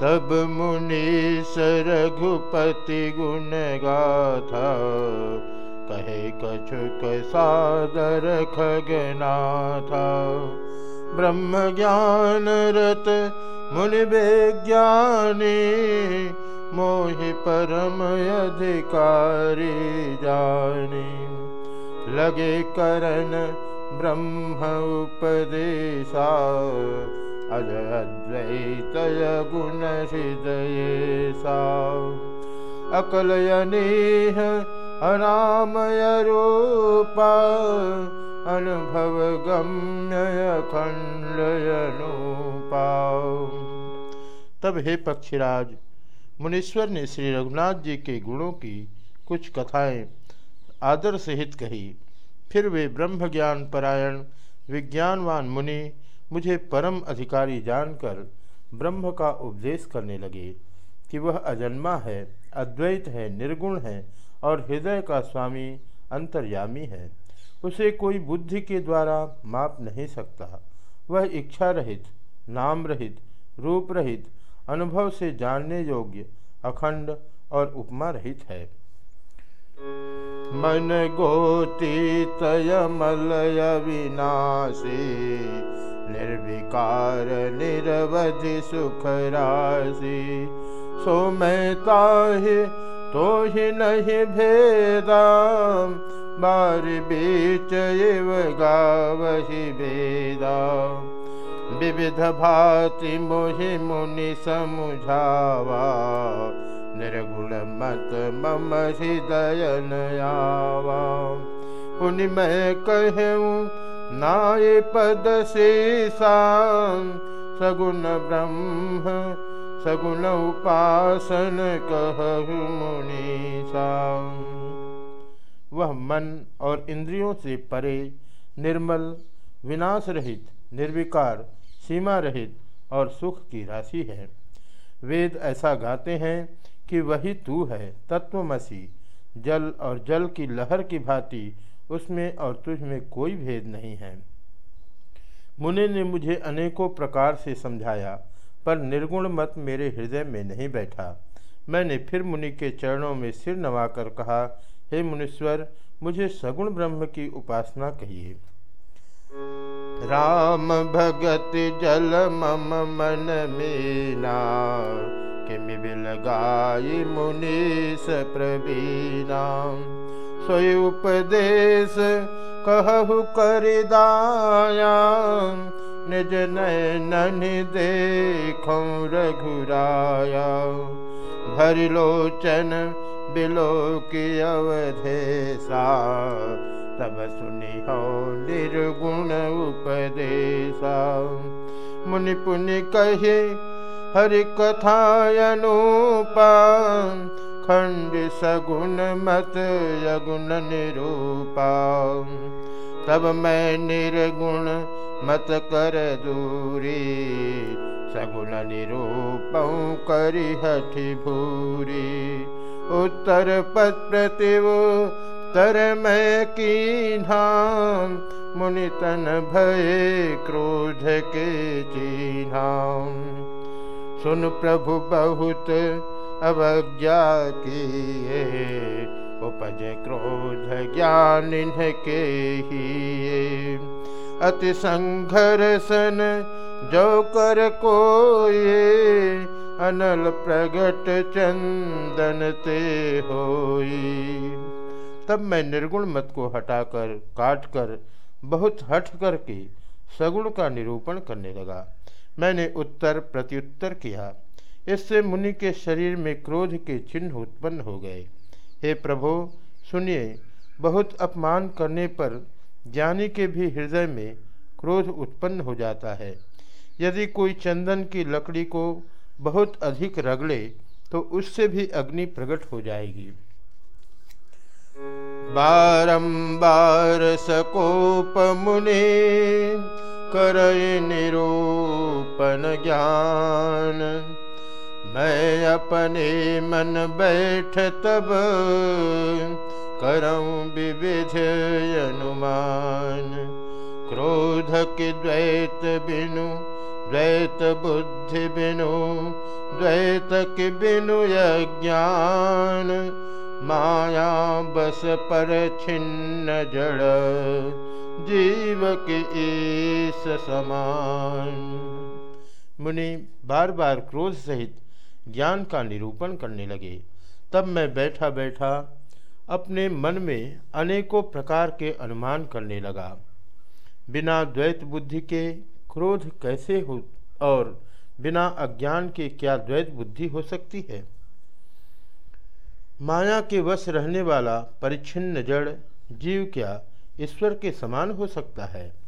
तब मुनीस रघुपति गुण गाथा कहे कछुक सादर खगनाथा। ब्रह्म ज्ञान रत मुनि विज्ञानी, मोहि परम अधिकारी जानी। लगे करण ब्रह्म उपदेशा अज अद्वैतय गुण हृदय सा अकलयनीह गम्य खंडयनुपा तब हे पक्षीराज, मुनीश्वर ने श्री रघुनाथ जी के गुणों की कुछ कथाएँ आदर सहित कही। फिर वे ब्रह्म ज्ञान परायण विज्ञानवान मुनि मुझे परम अधिकारी जानकर ब्रह्म का उपदेश करने लगे कि वह अजन्मा है, अद्वैत है, निर्गुण है और हृदय का स्वामी अंतर्यामी है। उसे कोई बुद्धि के द्वारा माप नहीं सकता। वह इच्छा रहित, नाम रहित, रूप रहित, अनुभव से जानने योग्य, अखंड और उपमा रहित है। मन गोती तयमलय विनाशी निर्विकार निरवधि सुख राशि। सो मैं ताहि तो ही नहीं भेदा बार बीच इव गावहि वेदा विविध भाति मोहि मुनि समुझावा। निर्गुण मत मम हृदय नयावा। पुनि मैं कहूँ नाय पद शेषा, सगुण ब्रह्म, सगुण उपासन कहु मुनीसा वह मन और इंद्रियों से परे, निर्मल विनाश रहित निर्विकार सीमा रहित और सुख की राशि है। वेद ऐसा गाते हैं कि वही तू है, तत्वमसी, जल और जल की लहर की भांति उसमें और तुझ में कोई भेद नहीं है। मुनि ने मुझे अनेकों प्रकार से समझाया, पर निर्गुण मत मेरे हृदय में नहीं बैठा। मैंने फिर मुनि के चरणों में सिर नवाकर कहा, हे मुनीश्वर, मुझे सगुण ब्रह्म की उपासना कहिए। राम भगत जल मम मन मीना किम बिल गाय मुनीस प्रवीणा। सोय उपदेश कहु कर दाया निज नयन देखो रघुराया। भर लोचन बिलो की अवधेशा। तब सुनी हो निर्गुण उपदेशा। मुनि पुनि कहे हरि कथायनुपा खंड सगुण मत यगुण निरूपा। तब मैं निर्गुण मत कर दूरी, सगुण निरूपऊ करी हठि भूरी। उत्तर पद प्रतिव तर मैं की नाम मुनितन भय क्रोध के चिन्हा। सुन प्रभु बहुत अवज्ञा किए उपज क्रोध ज्ञान के ही। अति संघर्षण जो कर कोई। अनल प्रगट चंदन ते होई। तब मैं निर्गुण मत को हटाकर, काटकर, बहुत हट करके सगुण का निरूपण करने लगा। मैंने उत्तर प्रत्युत्तर किया। इससे मुनि के शरीर में क्रोध के चिन्ह उत्पन्न हो गए। हे प्रभो, सुनिए, बहुत अपमान करने पर ज्ञानी के भी हृदय में क्रोध उत्पन्न हो जाता है। यदि कोई चंदन की लकड़ी को बहुत अधिक रगड़े तो उससे भी अग्नि प्रकट हो जाएगी। बारंबार सकोप मुनि कर निरूपण ज्ञान। मैं अपने मन बैठ तब करऊँ विविध अनुमान। क्रोध के द्वैत बिनु, द्वैत बुद्धि बिनु, द्वैत के बिनु ज्ञान माया बस पर छिन्न जड़, जीव के ईस समान। मुनि बार बार क्रोध सहित ज्ञान का निरूपण करने लगे। तब मैं बैठा बैठा अपने मन में अनेकों प्रकार के अनुमान करने लगा। बिना द्वैत बुद्धि के क्रोध कैसे हो और बिना अज्ञान के क्या द्वैत बुद्धि हो सकती है? माया के वश रहने वाला परिच्छिन्न जड़ जीव क्या ईश्वर के समान हो सकता है?